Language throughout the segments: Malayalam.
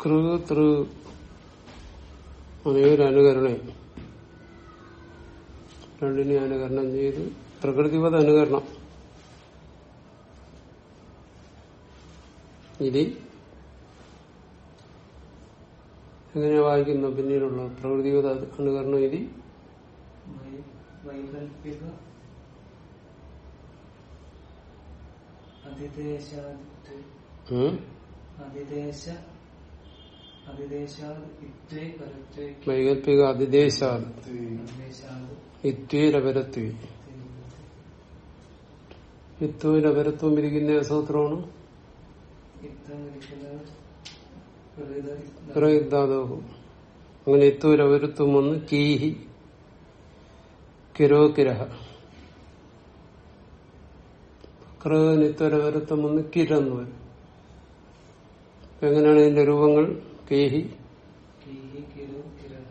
കൃ തൃ അങ്ങനെയൊരു അനുകരണേ രണ്ടിനെ അനുകരണം ചെയ്ത് പ്രകൃതിപത അനുകരണം. ഇനി എങ്ങനെയാ വായിക്കുന്നു? പിന്നീടുള്ള പ്രകൃതിപത അനുകരണം ഇതി അതിദേശ പരത്വേ വൈകല്പിക ഇത്വീരപരത്വം ഇരിക്കുന്ന സൂത്രമാണ് ഇത്തം ഇരിക്കുന്നത് പ്രകൃത പ്രയുദ്ധാദോഹു അങ്ങനെ ഇത്വരപരത്വം വന്ന് കീഹി കിരോ കിരഹ. നിത്വരപരത്വം വന്ന് കിരെന്ന് എങ്ങനെയാണ് ഇതിന്റെ രൂപങ്ങൾ? കേഹി കീഹി കിരോ കിരഹ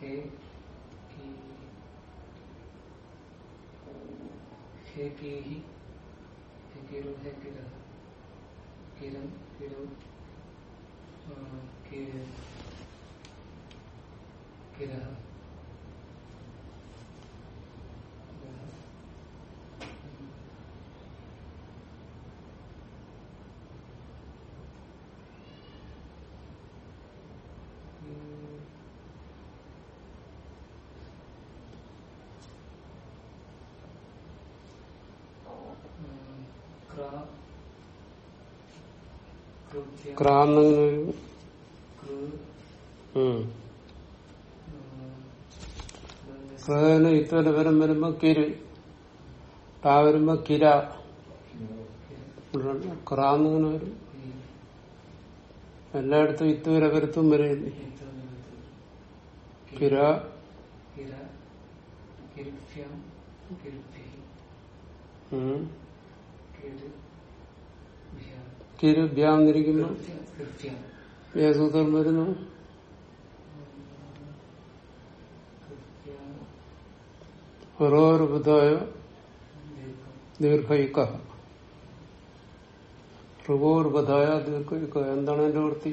ഹേ കീ ഹേ കീഹി ഹേ കിരോ ഹേ കിരഹ കിരം കിരോ കിരഹ ക്രാ കൃത്യ ക്രാന്നങ്ങനെ വരും. ക്രേന് ഇത്വരപരം വരുമ്പോ കിര്. ടാ വരുമ്പോ കിര. ക്രാന്നിങ്ങനെ വരും. എല്ലായിടത്തും ഇത്വരപരത്വം വരും. കിര. കിര കൃത്യം. ഏസൂത്രം വരുന്നു. കൃത്യം. ദീർഘയുക്ക ഋവോർബുദ്ധായ ദീർഘയുക്ക എന്താണ് എന്റെ വൃത്തി?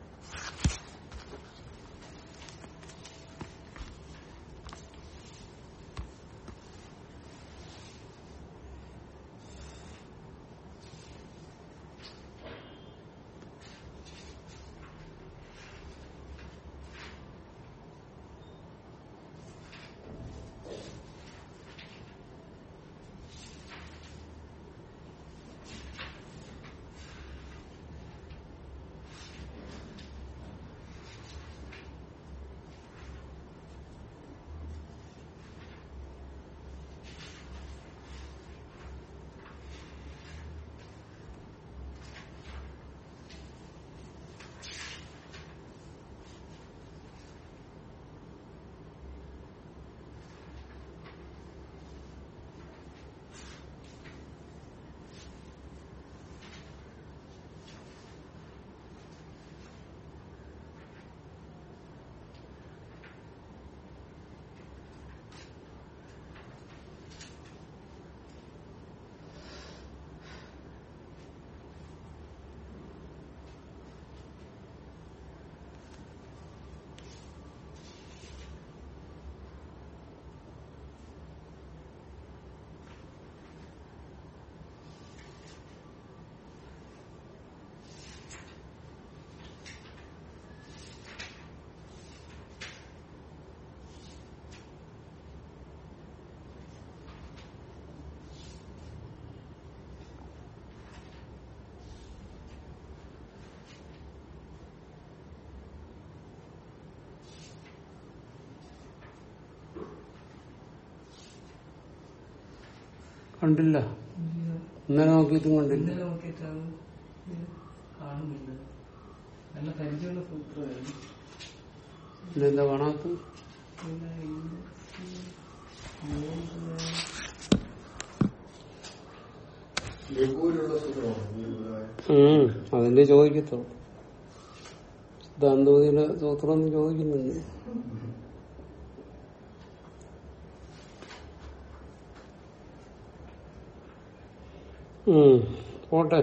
കണ്ടില്ല. ഇന്നലെ നോക്കിയിട്ടും കണ്ടില്ല. ഇതെന്താ കാണാത്ത അതിന്റെ ചോദിക്കത്തുള്ളൂ. ദാന്തോതിയുടെ സൂത്രം ചോദിക്കുന്നുണ്ട് ഉം, പോട്ടെ.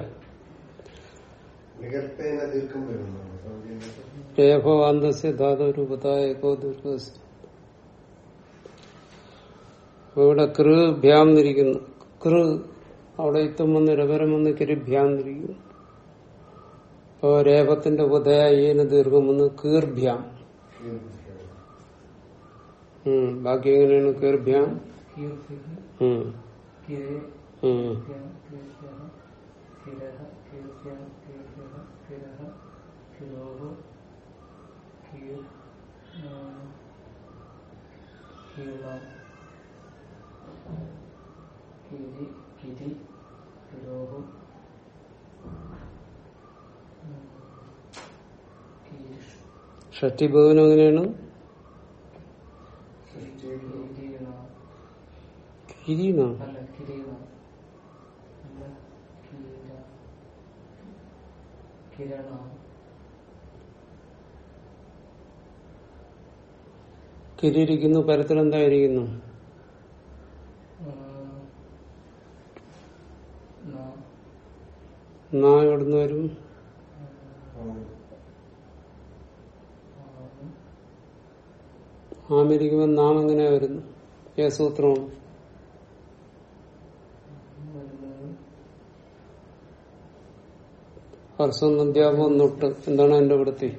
രേഖവാന്തസ്യ ധാതുരൂപതായ ഏകോ ഇവിടെ കൃ ഭ്യാം നിരിക്കുന്നു കൃ അവിടെ ഇത്തും വന്ന് രവരം വന്ന് കിരിഭ്യാന്നിരിക്കുന്നു അപ്പൊ രേപത്തിന്റെ ഉപതയേന ദീർഘം വന്ന് കീർഭ്യാം ബാക്കി എങ്ങനെയാണ് കീർഭ്യാം കീർത്തിക്ക് ഉം, കിരേ ഉം. കീർത്തിയാം കീർത്തിയാം കിരഹ കിരഹ കിരോഹ കീർ കീർണാം കിരി കിരി കിരോഹ ഷഷ്ടിഭവനം എങ്ങനെയാണ്? കിരീണ കിരണ? കിരിയിരിക്കുന്നു പരത്തിൽ എന്തായിരിക്കുന്നു ന, എവിടുന്ന് വരും? ആമ്, ആമിരിക്കുമ്പോൾ നാം എങ്ങനെയാ വരുന്നു ഏ സൂത്രമാണ് വരുന്നത് ഹർസം നന്ദ്യാപം നൊട്ട് എന്താണ് എന്റെ വൃത്തി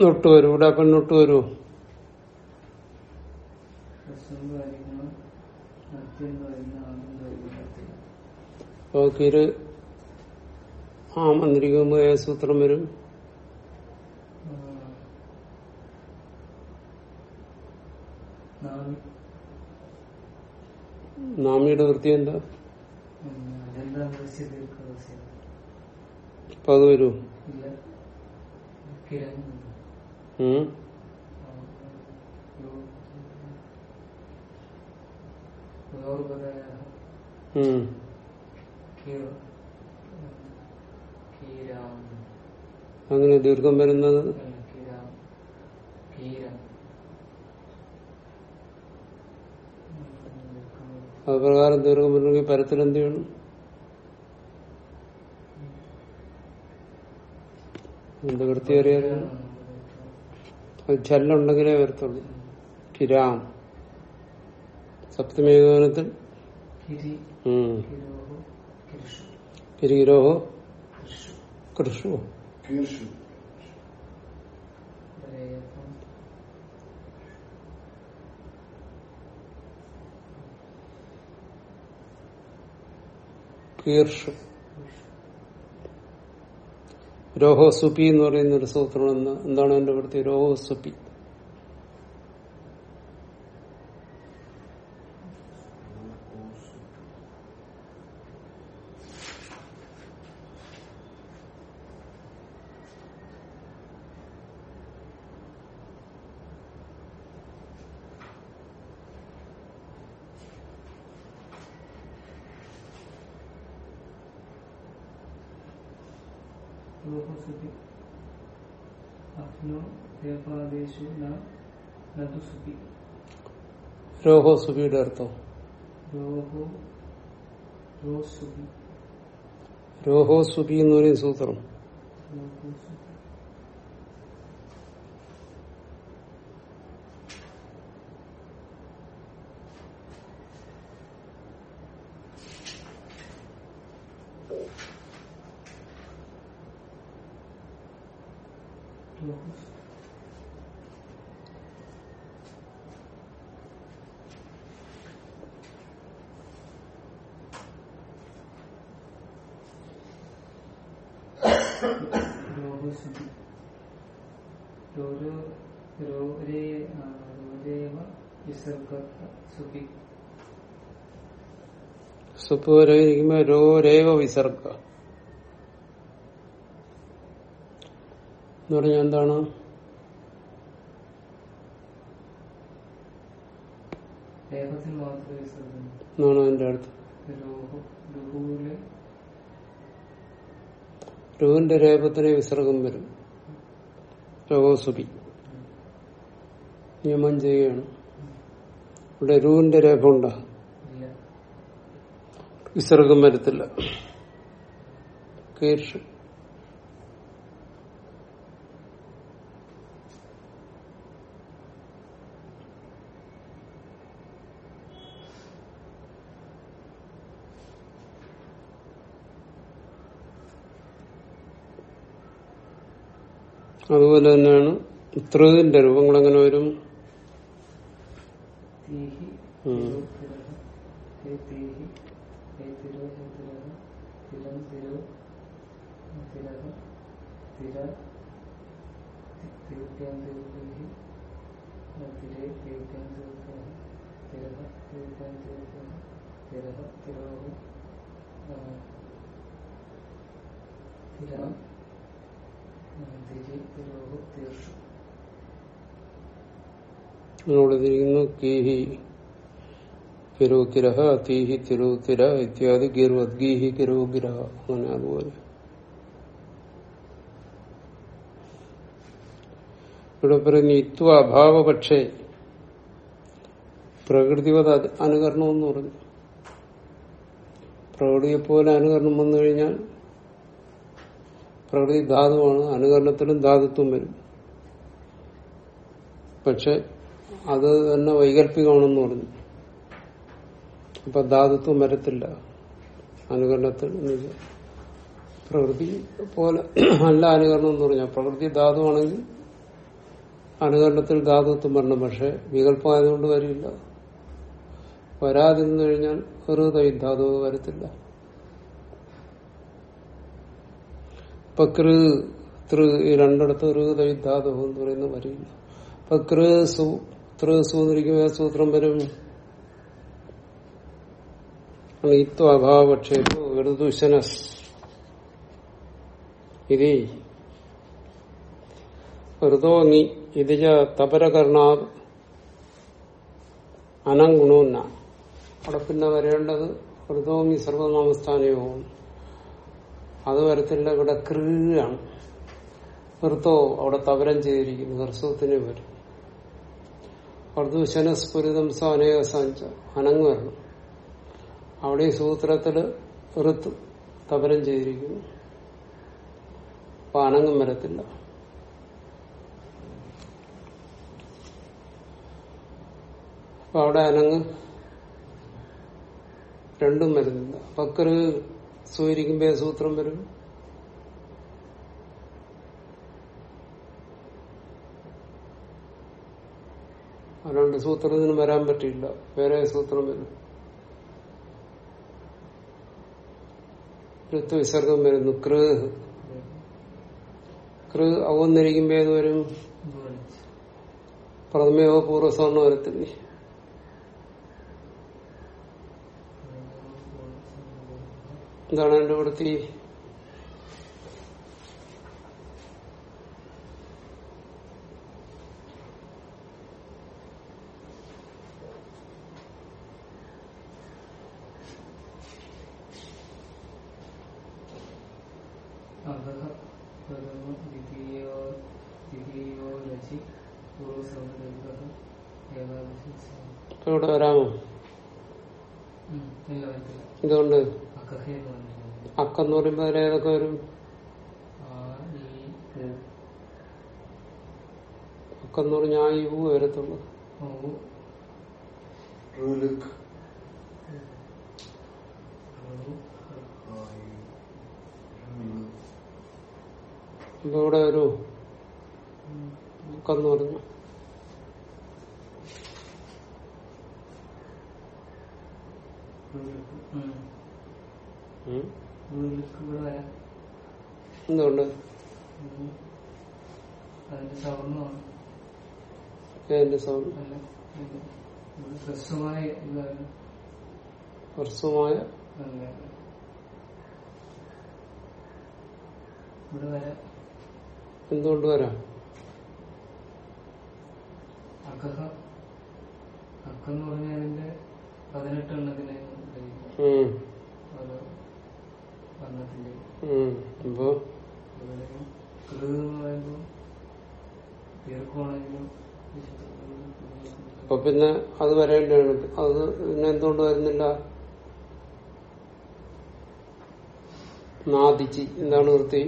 നൊട്ട് വരൂ. ഇവിടെ അപ്പം നൊട്ട് വരുമോ കിര് ആ മന്ത്രിക്കുമ്പോ ഏ സൂത്രം വരും. നാമി നാമിയുടെ വൃത്തി എന്താ? അപ്പൊ അത് വരൂ. ഉം. ഉം യോർപദയ ഉം കീർ കീരാം അങ്ങനെ ദീർഘം വരുന്നത്? അപ്രകാരം കീരം അത് പ്രകാരം ദീർഘം വരണമെങ്കിൽ പരത്തിൽ എന്ത് ചെയ്യണം? എന്ത് വൃത്തി അത് ചല്ലുണ്ടെങ്കിലേ വരത്തുള്ളൂ. കിരാം. സപ്തമേകോനത്തിൽ കിരി ഉം കിരോഹോ കിരിഷു കിരികിരോഹോ കിരിഷു കൃഷു കീർഷു. കീർഷു രോഹോസുപി എന്ന് പറയുന്ന ഒരു സൂത്രം എന്താണ് എന്റെ വൃത്തി രോഹോസുപ്പി ലോഹസുപി നദുസുപി രോഹോസുപിയുടെ അർത്ഥം. രോഹോ സുഖി രോഹോസുപി എന്ന് പറയും സൂത്രം. Thank ലോഹോസുപി ആ, ലോരേവ വിസർഗ. എന്ന് പറഞ്ഞാൽ എന്താണ്? എന്നാണ് അതിന്റെ അർത്ഥം? രുവിന്റെ രേപത്തിന് വിസർഗം വരും. രോസുപി നിയമം ചെയ്യുകയാണ്. ഇവിടെ രൂവിന്റെ രേഖ ഉണ്ടോ? വിസർഗം വരത്തില്ല. കീർഷ് അതുപോലെ തന്നെയാണ് ത്രിന്റെ രൂപങ്ങൾ എങ്ങനെ വരും തീഹി ഉം. തിരഹ ഹേ തീഹി അവിടെ തിരിക്കുന്നു കീഹി കിരുക്കിരഹ തീഹി തിരുത്തിര ഇത്യാദി ഗിർവത് ഗീഹി കിരുഗിരഹ അങ്ങനെ അതുപോലെ. ഇവിടെ പറയുന്നു ഇത്വ അഭാവ പക്ഷേ പ്രകൃതിവത അനുകരണം എന്ന് പറഞ്ഞു. പ്രകൃതിയെ പോലെ അനുകരണം വന്നു കഴിഞ്ഞാൽ പ്രകൃതി ധാതുവാണ് അനുകരണത്തിലും ധാതുത്വം വരും. പക്ഷെ അത് തന്നെ വൈകല്പികമാണെന്ന് പറഞ്ഞു. അപ്പൊ ധാതുത്വം വരത്തില്ല. അനുകരണത്തിൽ പ്രകൃതി പോലെ അല്ല അനുകരണം എന്ന് പറഞ്ഞാൽ പ്രകൃതി ധാതുവാണെങ്കിൽ അനുകരണത്തിൽ ധാതുത്വം വരണം പക്ഷെ വികല്പമായതുകൊണ്ട് വരില്ല. വരാതിരുന്നു കഴിഞ്ഞാൽ ഒരു ധാതു വരത്തില്ല. ഇപ്പൊ കൃ തൃ ഈ രണ്ടിടത്ത് ഒരു ധാതു എന്ന് പറയുന്ന വരില്ല ഇപ്പൊ കൃ സു തൃ സു എന്നിരിക്കുമ്പോ ഏത് സൂത്രം വരും അഭാവക്ഷേപു ഋതുശനസ് ഇതി ഋതോങ്ങി ഇതിജ തപരകർണാ അനംഗുണോന്ന അവിടെ പിന്നെ വരേണ്ടത് ഋതോങ്ങി സർവനാമസ്ഥാനയോഗം. അത് വരത്തില്ല ഇവിടെ കൃ ആണ്. ഋതോ അവിടെ തപരം ചെയ്തിരിക്കുന്നു ഹർസ്വത്തിന് വരും. ഋതുശനസ്ഫുരിതം സ അനേക അനങ്ങ് വരണം അവിടെ ഈ സൂത്രത്തിൽ ഋത്ത് തപരം ചെയ്തിരിക്കുന്നു. അപ്പൊ അനങ്ങും വരത്തില്ല. അപ്പൊ അവിടെ അനങ്ങ് രണ്ടും വരുന്നില്ല. സൂയിരിക്കുമ്പോ ഏത് സൂത്രം വരും? അതുകൊണ്ട് സൂത്രത്തിന് വരാൻ പറ്റിയില്ല. വേറെ സൂത്രം വരും. ഋത്വ വിസർഗം വരുന്നു. കൃ. കൃ അവന്നിരിക്കുമ്പോ ഏത് വരും? പ്രഥമയോ പൂർവസവർണ വരത്തില്ലേ? എന്താണ് എന്റെ വൃത്തി അധഃ പ്രഥമ ദ്വിതീയോ ദ്വിതീയോ രചി പൂർവസവർഗ ഏകാദശി ഇപ്പൊ ഇവിടെ വരാമോ ഇല്ല വരത്തില്ല എന്തുകൊണ്ട് അക്കഹ എന്ന് പറഞ്ഞിട്ടുണ്ട് അക്കെന്ന് പറയുമ്പോ അതിൽ ഏതൊക്കെ വരും ആ ഈ ഋ അക്കെന്ന് പറഞ്ഞാൽ ആ ഈ ഊ വരത്തുള്ളൂ ഇപ്പൊ ഇവിടെ ഒരു അക്കെന്ന് പറഞ്ഞു. എന്തുകൊണ്ട്? അതിന്റെ സവർണമാണ് ഏതിന്റെ സൗണ്ട്. ഹ്രസ്വമായ എന്തുകൊണ്ട് വരാം? അക്കെന്ന് പറഞ്ഞാൽ അതിന്റെ പതിനെട്ട് എണ്ണത്തിനെ ഉപയോഗിക്കും ഉം. ഓരോ വർണത്തിന്റെ ഉം. അപ്പൊ? ഇവിടെ കൃ എന്ന് പറയുമ്പോൾ ദീർഘമാണെങ്കിലും അപ്പൊ പിന്നെ അത് വരേണ്ടതാണ് അത് പിന്നെ എന്തുകൊണ്ട് വരുന്നില്ല? നാദിച്ച്. എന്താണ് വൃത്തി?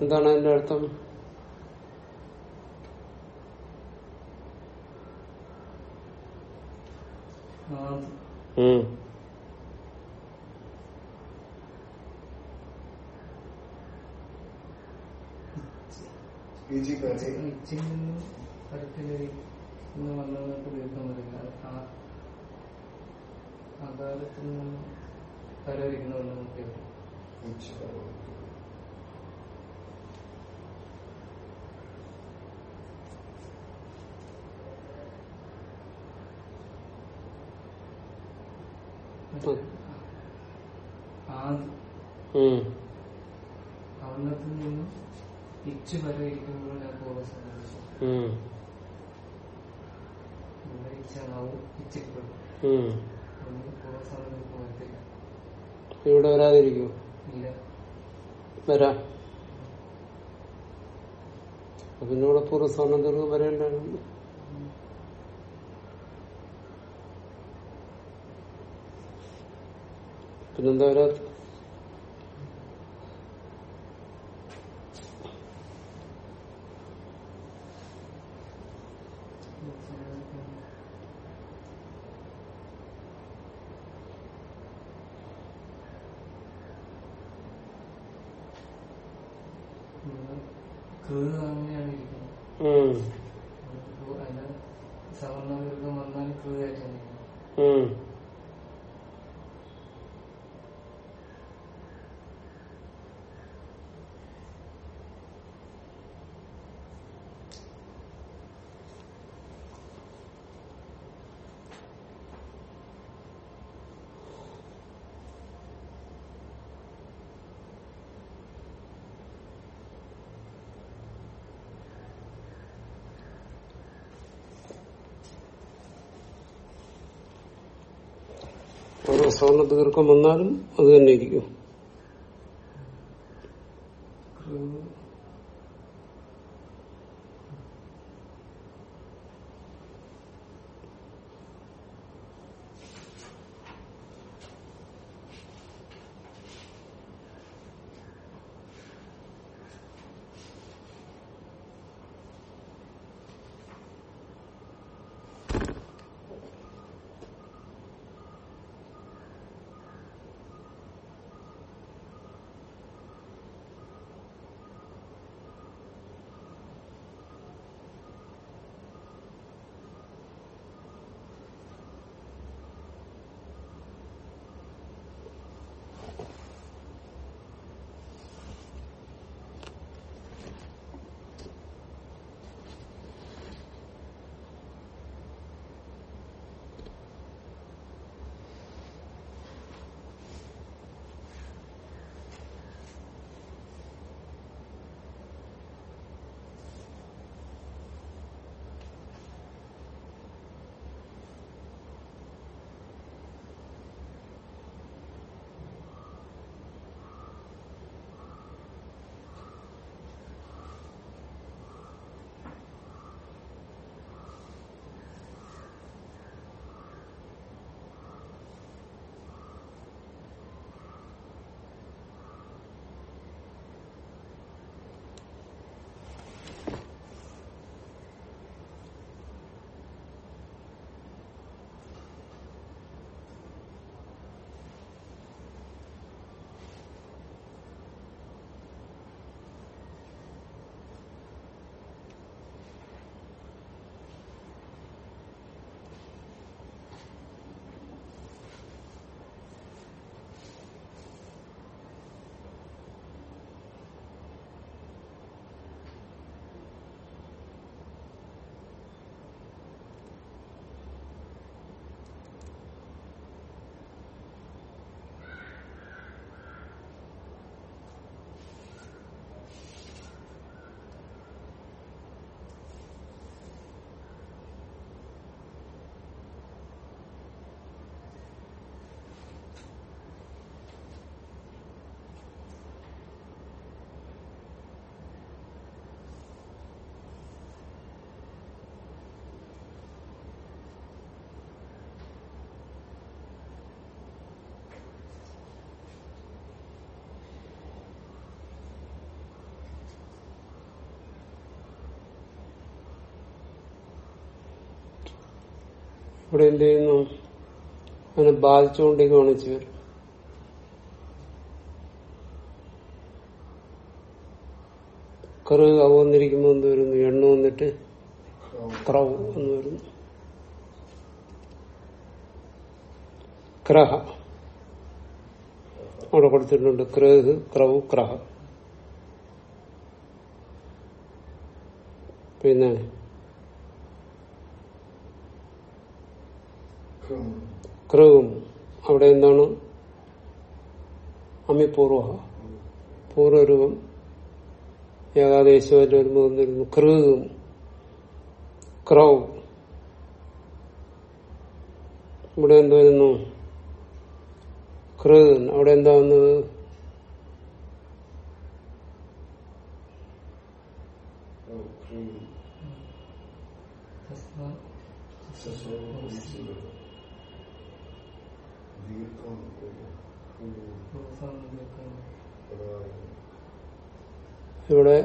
എന്താണ് അതിന്റെ അർത്ഥം? ഉം. പരത്തിലേക്ക് നിന്ന് വന്നവർക്ക് ദീർഘം വരില്ല ആ അകാലത്തിൽ നിന്നും പരവരിക്കുന്നവരുടെ മുഖ്യ ഉച്ച ആദ് ഉം. അവർണത്തിൽ നിന്നും ഇവിടെ വരാതിരിക്കോ വരാ. പിന്നെ ഇവിടെ പൂർവസ്വർണ ദീർഘം വരേണ്ടതാണ്. പിന്നെന്താ വരാത്ത കൃ അങ്ങനെയാണ് ഇരിക്കുന്നത് ഉം. അപ്പൊ അതിന് സവർണവീർഗം വന്നാൽ കൃ ആയിട്ടാണ് ഉം. ഓരോ സ്വർണ ദീർഘം വന്നാലും അത് തന്നെ ഇരിക്കും. ഇവിടെ എന്ത് ചെയ്യുന്നു? അതിനെ ബാധിച്ചുകൊണ്ടിരിക്കുകയാണ് കാണിച്ചു കറ് അവ വന്നിരിക്കുമ്പോൾ എന്ത് വരുന്നു? എണ്ണ വന്നിട്ട് ക്രവ് എന്ന് വരുന്നു. ക്രഹ. അവിടെ കൊടുത്തിട്ടുണ്ട് ക്രഹ് ക്രവ് ക്രഹ. പിന്നെ ക്രം ക്രവും അവിടെ എന്താണ് അമിപൂർവ പൂർവരൂപം ഏകാദേശമായിട്ട് വരുമ്പോൾ വന്നിരുന്നു ക്രവും ക്രൗ. ഇവിടെ എന്ത് വരുന്നു? ക്രവ് അവിടെ എന്താ വന്നത് ക്രീം തസ്മാ സസോ ദീർഘം ക്രീം പ്രോത്സാഹനം തീർക്കാൻ പദായം ഇവിടെ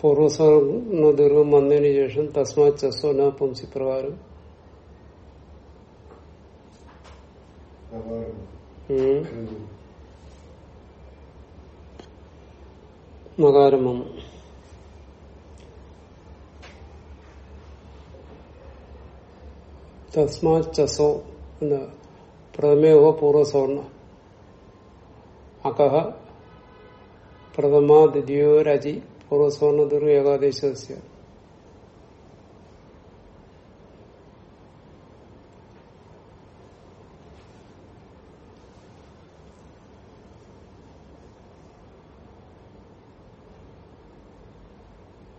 പൂർവസവർണ ദീർഘം വന്നതിന് ശേഷം തസ്മാ ചസ്വന പുംസി പ്രകാരം നവാരം ഉം, ക്രീം നകാരം വന്നു തസ്മാ ചസോ എന്ന പ്രഥമയോ പൂർവസവർണ അകഹ പ്രഥമ ദ്വിതീയോ രചി പൂർവസവർണ ദീർഘ ഏകാദേശസ്യ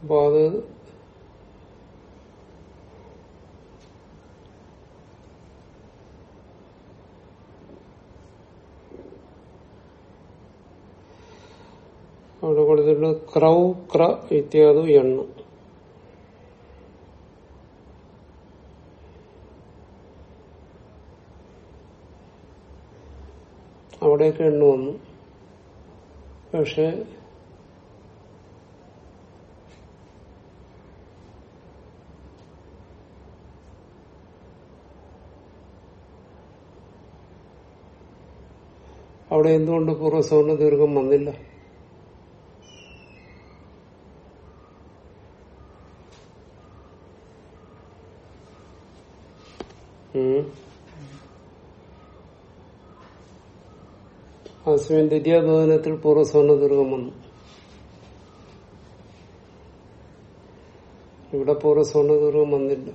അപ്പൊ അത് കൊടുത്തിട്ടുണ്ട് ക്രൗ ക്ര ഇത്യാദു എണ്ണ. അവിടെയൊക്കെ എണ്ണ വന്നു. പക്ഷെ അവിടെ എന്തുകൊണ്ട് പൂർവസവർണ ദീർഘം വന്നില്ല ഉം. അസ്മിൻ ദ്വിതീയബോധനത്തിൽ പൂർവസ്വർണ ദീർഘം വന്നു ഇവിടെ പൂർവസവർണ ദീർഘം വന്നില്ല.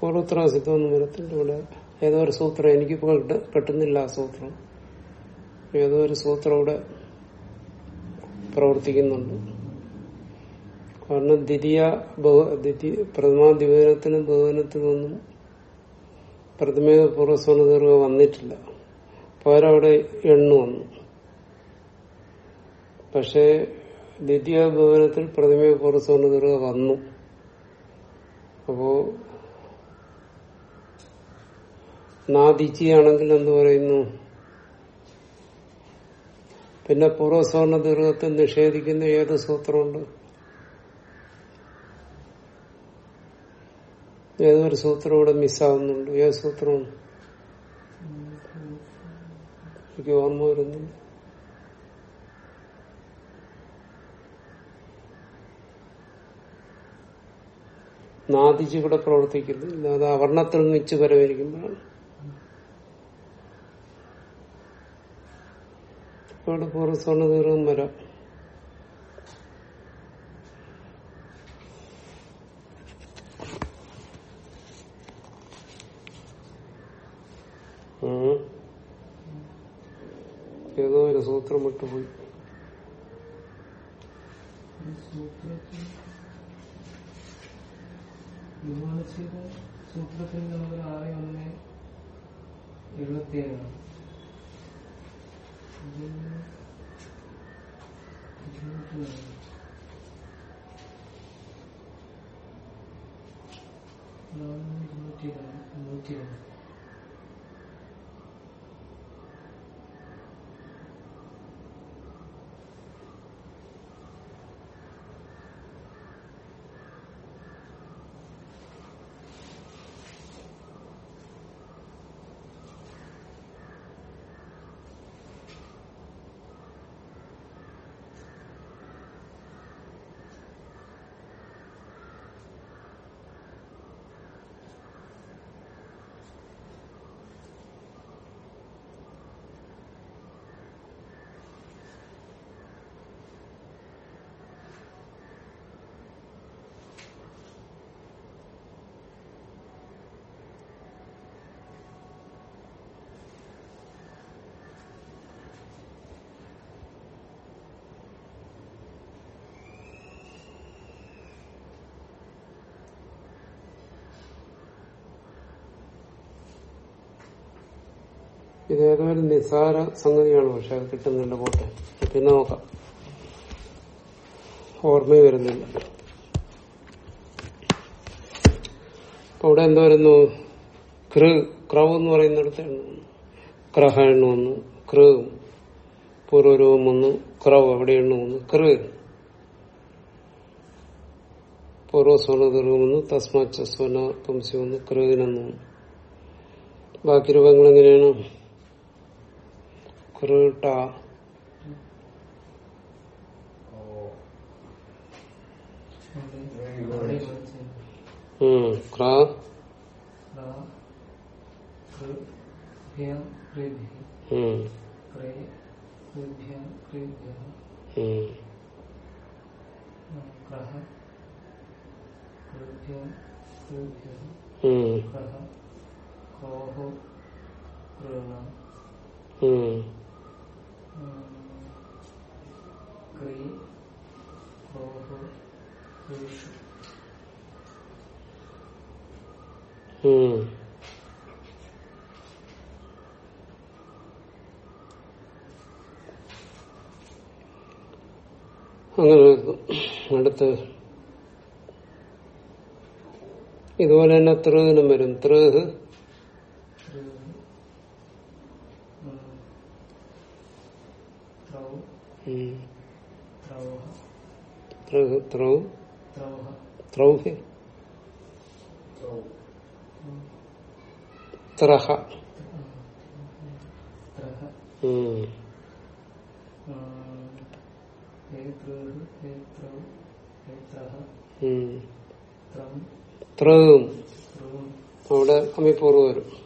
പൂർവത്രാസിത്വം വരത്തില്ല ഇവിടെ ഏതോ ഒരു സൂത്രം എനിക്കിപ്പോ കിട്ട- കിട്ടുന്നില്ല ആ സൂത്രം. ഏതോ ഒരു സൂത്രം ഇവിടെ പ്രവർത്തിക്കുന്നുണ്ട്. കാരണം ദ്വിതീയ പ്രഥമാ ദിവനത്തിനും ബഹുവനത്തിനൊന്നും പ്രഥമേക പൂർവസ്വന ദീർഘ വന്നിട്ടില്ല. പോരവിടെ എണ്ണു വന്നു. പക്ഷേ ദ്വിതീയ ഭവനത്തിൽ പ്രഥമേക പൂർവസ്വന ദീർഘ വന്നു. അപ്പോ നാദിച്ചിയാണെങ്കിൽ എന്ത് പറയുന്നു. പിന്നെ പൂർവസ്വർണ ദീർഘത്തെ നിഷേധിക്കുന്ന ഏത് സൂത്രമുണ്ട്? ഏതൊരു സൂത്രം ഇവിടെ മിസ്സാവുന്നുണ്ട്? ഏത് സൂത്രമാണ്? എനിക്ക് ഓർമ്മ വരുന്നു നാദിച്ച് ഇവിടെ പ്രവർത്തിക്കുന്നു. അത് അവർണത്തിൽ നിന്ന് ഇച്ച് വരവിരിക്കുമ്പോഴാണ് അവിടെ തീർന്നും മരം. ഏതോ ഒരു സൂത്രം വിട്ടുപോയി സൂത്രത്തിൽ നമ്പർ ആറ് ഒന്ന് എഴുപത്തി നൂറ്റി നൂറ്റി ഇതേതോ ഒരു നിസാര സംഗതിയാണ്. പക്ഷെ അത് കിട്ടുന്നില്ല പോട്ടെ. പിന്നെ നോക്കാം. ഓർമ്മ വരുന്നില്ല. അപ്പൊ ഇവിടെ എന്ത് വരുന്നു? കൃ ക്രവ് എന്ന് പറയുന്നിടത്ത് ക്രഹ എണ്ണ വന്നു. കൃ പൂർവരൂപം വന്നു. ക്രവ് അവിടെ എണ്ണ വന്നു. കൃ. പൂർവസ്വന തസ്മാ ചസ്വന പുംസി ഒന്ന് കൃവിനെന്ന് ബാക്കി രൂപങ്ങൾ എങ്ങനെയാണ്? കൃട്ട ഉം, ക്ര. ഉം, ഉം, ഉം, ഉം, ഉം. അങ്ങനെ. അടുത്ത് ഇതുപോലെ തന്നെ ത്രീനും വരും ത്രീഹ് ഉം. ത്രീഹ്. ത്രൗ. ത്രൗഹ്. ത്രവും അവിടെ അമ്മിപ്പൂർവ വരും.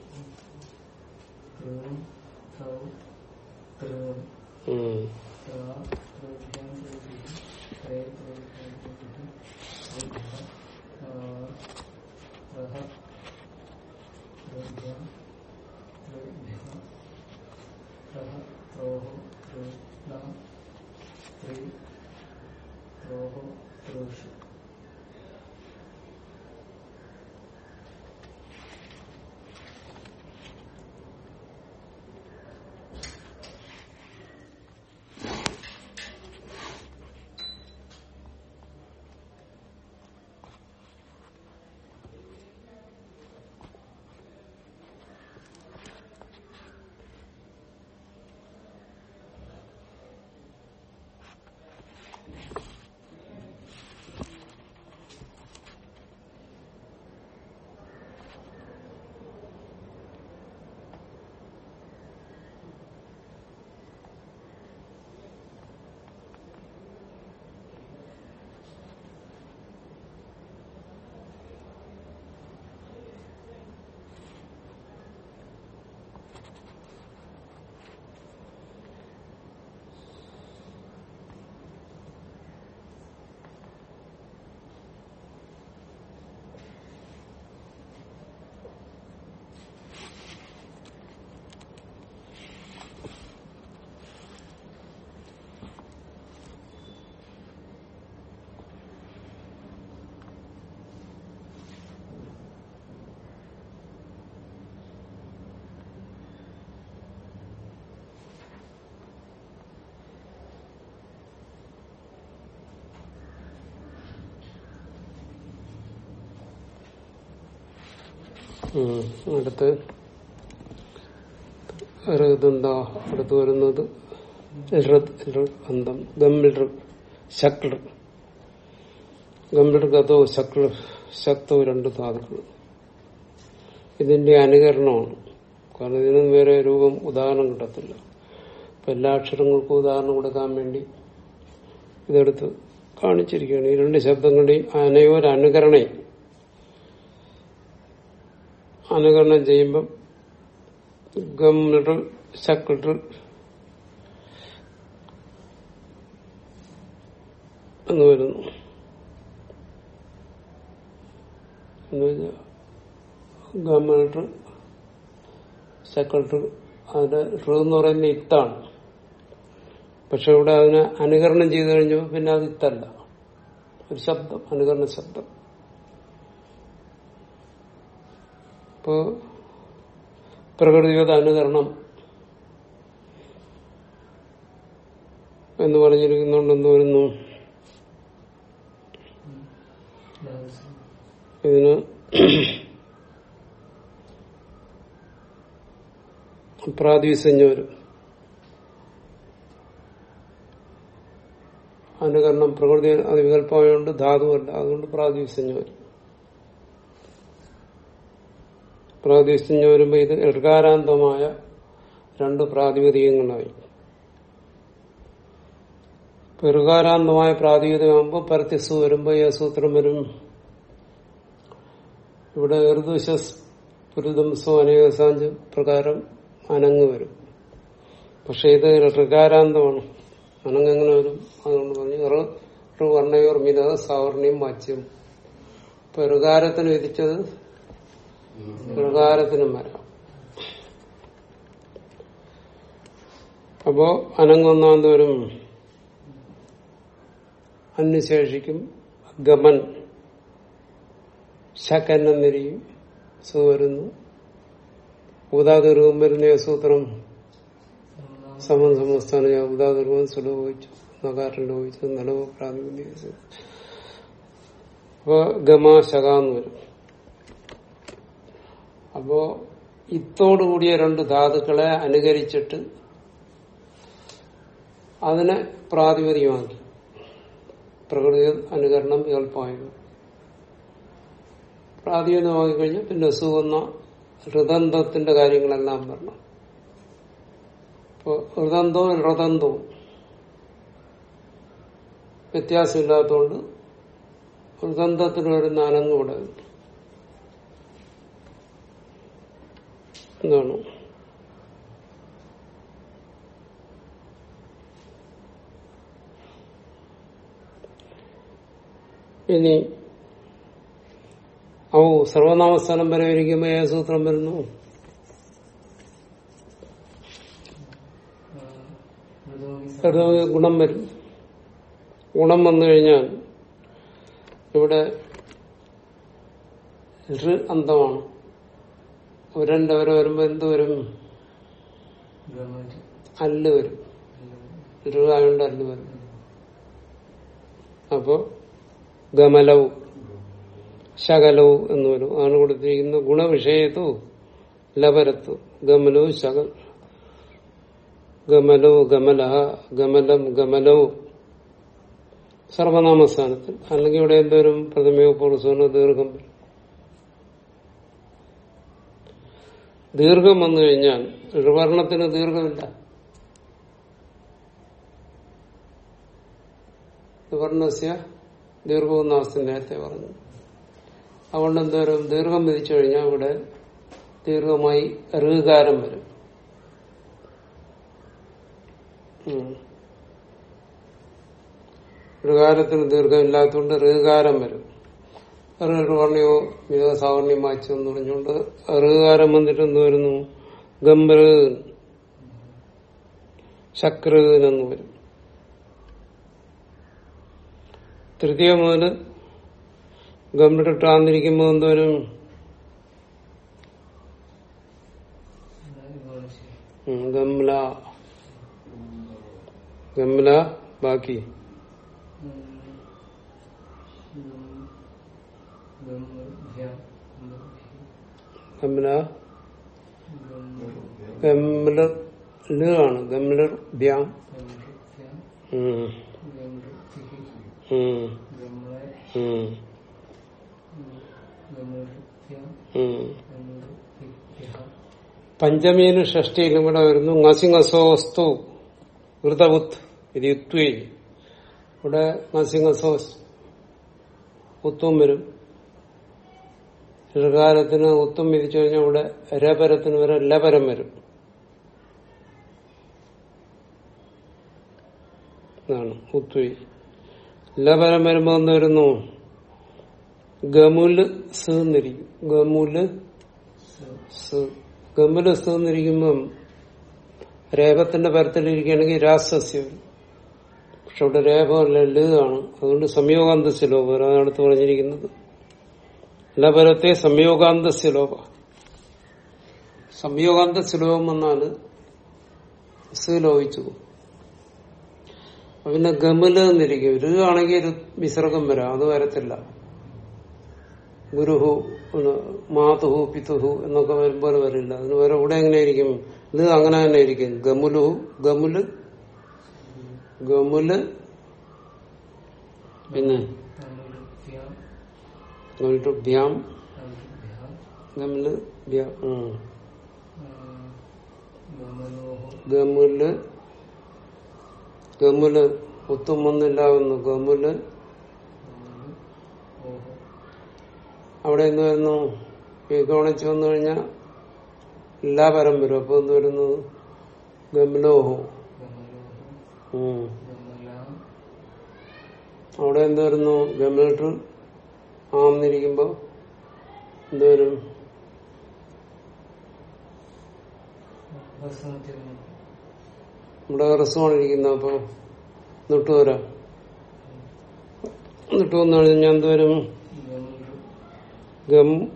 അടുത്ത് ഋതന്ത അടുത്ത് വരുന്നത് അന്തം രണ്ട് ധാതുക്കൾ. ഇതിന്റെ അനുകരണമാണ്. കാരണം ഇതിനും വേറെ രൂപം ഉദാഹരണം കിട്ടത്തില്ല. അപ്പൊ എല്ലാ അക്ഷരങ്ങൾക്കും ഉദാഹരണം കൊടുക്കാൻ വേണ്ടി ഇതെടുത്ത് കാണിച്ചിരിക്കുകയാണ്. ഈ രണ്ട് ശബ്ദങ്ങളുടെയും അനയോര അനുകരണേ ചെയ്യുമ്പം ഗംഡർ ശക്ടർ എന്ന് വരുന്നു. എന്നുവെച്ചാൽ ഗവൺമെന്റ് സെക്രട്ടറി അതിന്റെ ഋ എന്ന് പറയുന്ന ഇത്താണ്. പക്ഷെ ഇവിടെ അതിനെ അനുകരണം ചെയ്തു കഴിഞ്ഞപ്പോൾ പിന്നെ അത് ഇത്തല്ല. ഒരു ശബ്ദം അനുകരണ ശബ്ദം. ഇപ്പോ പ്രകൃതിയുടെ അനുകരണം എന്ന് പറഞ്ഞിരിക്കുന്നോണ്ട് എന്ത് വരുന്നു. ഇതിന് പ്രാതിസഞ്ജ വരും. അനുകരണം പ്രകൃതി അതിവികല്പമായതുകൊണ്ട് ധാതുവല്ല. അതുകൊണ്ട് പ്രാതിസഞ്ജ വരും. പ്രാതിസഞ്ജ വരുമ്പോൾ ഇത് ഋകാരാന്തമായ രണ്ട് പ്രാതിപതികങ്ങളായി പെറുകാരാന്തമായ പ്രാതിപതികമാകുമ്പോൾ പരത്യസ് വരുമ്പോൾ സൂത്രം വരും. ഇവിടെ എർദുശസ് പുരുദംസോ അനേകസാഞ്ച് പ്രകാരം അനങ്ങ് വരും. പക്ഷെ ഇത് ഋകാരാന്തമാണ്. അനങ്ങ് എങ്ങനെ വരും. അതുകൊണ്ട് പറഞ്ഞു ഋ ഋവർണയോർ മിത സവർണിയും വാച്യം. ഇപ്പൊ ഋകാരത്തിന് വിധിച്ചത് ഋകാരത്തിനും വരാം. അപ്പോ അനങ്ങൊന്നാന്ത് വരും അന്വേഷിക്കും. ഗമൻ ശകന്നെന്നിരിക്കും സു വരുന്നു രൂപം വരുന്ന സൂത്രം സമം സമസ്ഥാന ഉദാതിർവം രൂപം സുലഭിച്ചു ലോപിച്ചു നിലവ് പ്രാതിനിധ്യം അപ്പൊ ഗമ ശക എന്ന് വരും. അപ്പോ ഇത്തോടുകൂടിയ രണ്ട് ധാതുക്കളെ അനുകരിച്ചിട്ട് അതിനെ പ്രാതിപതികമാക്കി പ്രകൃതി അനുകരണം എളുപ്പമായിരുന്നു. പ്രാതിപതികമാക്കി കഴിഞ്ഞാൽ പിന്നെ സുഖന്ന ഹൃദന്തത്തിന്റെ കാര്യങ്ങളെല്ലാം വരണം ഇപ്പോ ഹൃദന്തവും ഹൃദന്തവും വ്യത്യാസമില്ലാത്തതുകൊണ്ട് ഹൃദന്തത്തിന് വരുന്ന അനങ്ങ് എന്താണ് ഇനി ഔ സർവനാമസ്ഥാനം വരെ ഇരിക്കുമ്പോ ഏത് സൂത്രം വരുന്നു? ഗുണം വരും. ഗുണം വന്നു കഴിഞ്ഞാൽ ഇവിടെ അന്തമാണ് ഒരണ്ട വരെ വരുമ്പോ എന്ത് വരും? അല്ല് വരും. ഋ ആയോണ്ട് അല്ല് വരും. അപ്പോ ഗമലവും ശകലവും എന്ന് വരും. ആണ് കൊടുത്തിരിക്കുന്നത് ഗുണവിഷയത്തു ലവരത്തു ഗമലവും ശകൽ. ഗമലോ ഗമല ഗമലം ഗമലോ. സർവനാമസ്ഥാനത്തിൽ അല്ലെങ്കിൽ ഇവിടെ എന്തോരും പ്രഥമയോ പുറസോനോ ദീർഘം വരും. ദീർഘം വന്നു കഴിഞ്ഞാൽ ഋവർണത്തിന് ദീർഘമില്ല. ഋവർണസ്യ ദീർഘവും നാസ്തി നേരത്തെ പറഞ്ഞു. അതുകൊണ്ട് എന്തോരം ദീർഘം വിധിച്ചു കഴിഞ്ഞാൽ ഇവിടെ ദീർഘമായി ഋകാരം വരും. ഋകാരത്തിന് ദീർഘമില്ലാത്തതുകൊണ്ട് ഋകാരം വരും. ഋവർണിയോ മിത സാവർണ്യം വായിച്ചു എന്ന് പറഞ്ഞുകൊണ്ട് ഋകാരം വന്നിട്ട് എന്ത് വരുന്നു ഗംഭൃ ശക്രന്ന് വരും തൃതീയ മുതൽ എന്തോരും വരും ഗംല ഗംല ബാക്കി ഗംല ഗംലർ ൽ ആണ് ഗംലർ ഭ്യാം. പഞ്ചമിയിലും ഷഷ്ടിയിലും കൂടെ വരുന്നു. ngസിംഗസോസ്തു വൃതവുത്ത് ഇത് യുത്വേ ഇവിടെ ngസിംഗസോസ് ഉത്തും വരും. ഋകാരത്തിന് ഒത്തും വിധിച്ചു കഴിഞ്ഞാൽ ഇവിടെ രപരത്തിന് വരെ ലപരം വരും. എന്നാണ് ഉത്വി. ലപരം വരുമ്പോ എന്ന് വരുന്നു. ഗമുൽ സ് എന്നിരിക്കും. ഗമുൽ ഗമുൽ സ് എന്നിരിക്കുമ്പം രേഖത്തിന്റെ പരത്തിലിരിക്കുകയാണെങ്കിൽ രാസസ്യം പക്ഷെ ഇവിടെ രേഖമല്ല ൽ ആണ്. അതുകൊണ്ട് സംയോഗാന്തസ്യ അതാണ് അടുത്ത് പറഞ്ഞിരിക്കുന്നത്. ലപരത്തെ സംയോഗാന്ത ലോപ സംയോഗാന്ത ലോപം വന്നാൽ സ് ലോപിച്ചു പോകും. അപ്പൊ പിന്നെ ഗമൽ എന്നിരിക്കും. ഒരു ആണെങ്കിൽ ഒരു വിസർഗം വരാം. അത് വരത്തില്ല. ഗുരുഹു മാതുഹു പിതുഹു എന്നൊക്കെ വരുമ്പോൾ വരില്ല. അതിന് വരെ ഇവിടെ എങ്ങനെയായിരിക്കും ഇത് അങ്ങനെ തന്നെ ഇരിക്കും. ഗമുലുഹു ഗമുൽ ഗമുൽ പിന്നെ ഗമുൽ ഭ്യാം ഗമുൽ. ഗമുൽ ഗമുൽ ഒത്തും ഒന്നില്ലാവുന്നു ഗമുൽ. അവിടെ എന്ത് വരുന്നു ഏകോണിച്ച് വന്നു കഴിഞ്ഞാൽ എല്ലാ പരം വരും. അപ്പൊ എന്ത് വരുന്നു? ഗംലോഹു. അവിടെ എന്ത് വരുന്നു? ഗമിലിട്ടർ ആന്നിരിക്കുമ്പോ എന്ത് നമ്മുടെ റസമാണ് ഇരിക്കുന്നത് അപ്പൊ നിട്ടു വരാം നിട്ടു വന്നു കഴിഞ്ഞാൽ എന്ത് ഗം.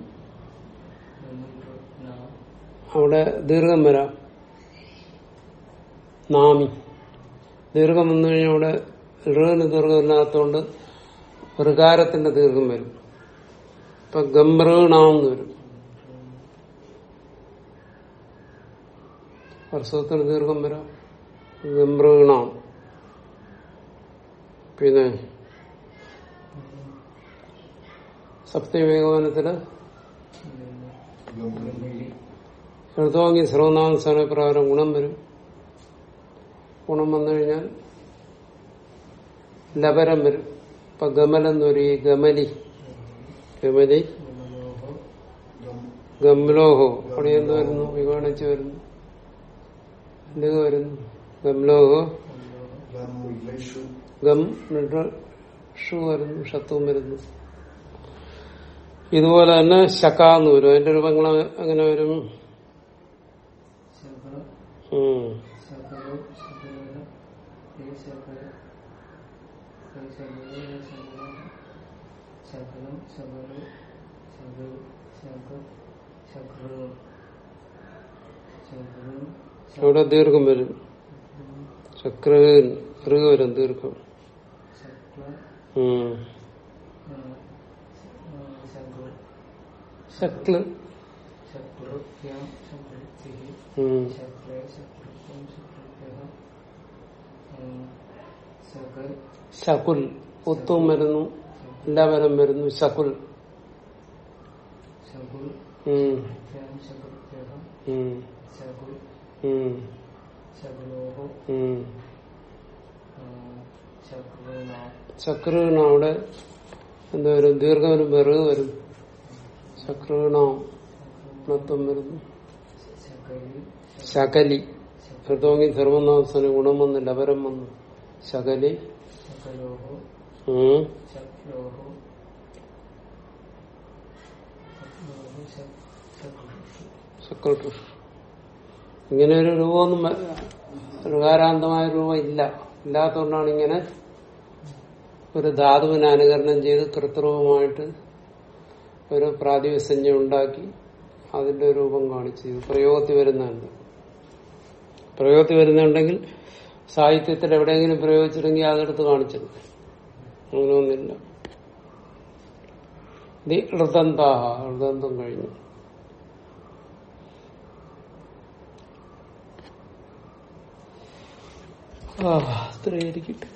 അവിടെ ദീർഘം വരാം. നാമി. ദീർഘം വന്നു കഴിഞ്ഞാൽ അവിടെ ഋന് ദീർഘമില്ലാത്തതുകൊണ്ട് ഋകാരത്തിന്റെ ദീർഘം വരും. ഇപ്പൊ ഗംറീണാന്ന് വരും. പ്രസവത്തിന് ദീർഘം വരാം ഗംറീണാം പിന്നെ സപ്തമേകവനത്തിൽ എഴുതുവാങ്ങി സർവനാമ പ്രകാരം ഗുണം വരും. ഗുണം വന്നു കഴിഞ്ഞാൽ ലബരം വരും. ഇപ്പൊ ഗമലെന്ന് പറയും ഗമലി ഗമലി ഗംലോഹോ. അവിടെ എന്ത് വരുന്നു? വിവാണിച്ച് വരുന്നു. എന്തു വരുന്നു? ഗംലോഹോ. ഗം ഷു വരുന്നു. ഷത്വം വരുന്നു. ഇതുപോലെ തന്നെ ശക്കാന്ന് എന്ന് വരും. അതിന്റെ രൂപങ്ങൾ അങ്ങനെ വരും? അവിടെ ദീർഘം വരും. ചക്രൻ ഋ വരും ദീർഘം. ശക്ല്. ശകുൽ ഒത്തും വരുന്നു എല്ലാവരും വരുന്നു സകുൽ അവിടെ എന്താ വരും? ദീർഘം വരും വെറുതെ വരും. ചക്രണാം ണത്വം വരുന്നു. ശകലി ഹൃദോങ്ങി ധർമ്മനാഥന് ഗുണം വന്നില്ല ലവരം വന്നു. ശകലി. ഇങ്ങനെ ഒരു രൂപമൊന്നും ഋകാരാന്തമായ രൂപം ഇല്ല ഇല്ലാത്തതുകൊണ്ടാണ് ഇങ്ങനെ ഒരു ധാതുവിനെ അനുകരണം ചെയ്ത് കൃത്രിമമായിട്ട് ഒരു പ്രാതിവിസഞ്ജ ഉണ്ടാക്കി അതിന്റെ രൂപം കാണിച്ചു. ഇത് പ്രയോഗത്തിൽ വരുന്നുണ്ട്. പ്രയോഗത്തിൽ വരുന്നുണ്ടെങ്കിൽ സാഹിത്യത്തിൽ എവിടെയെങ്കിലും പ്രയോഗിച്ചിട്ടുണ്ടെങ്കിൽ അതെടുത്ത് കാണിച്ചത് അങ്ങനെയൊന്നില്ല ഋതന്താഹ ഋതന്തം കഴിഞ്ഞു. അത്രയായിരിക്കട്ടെ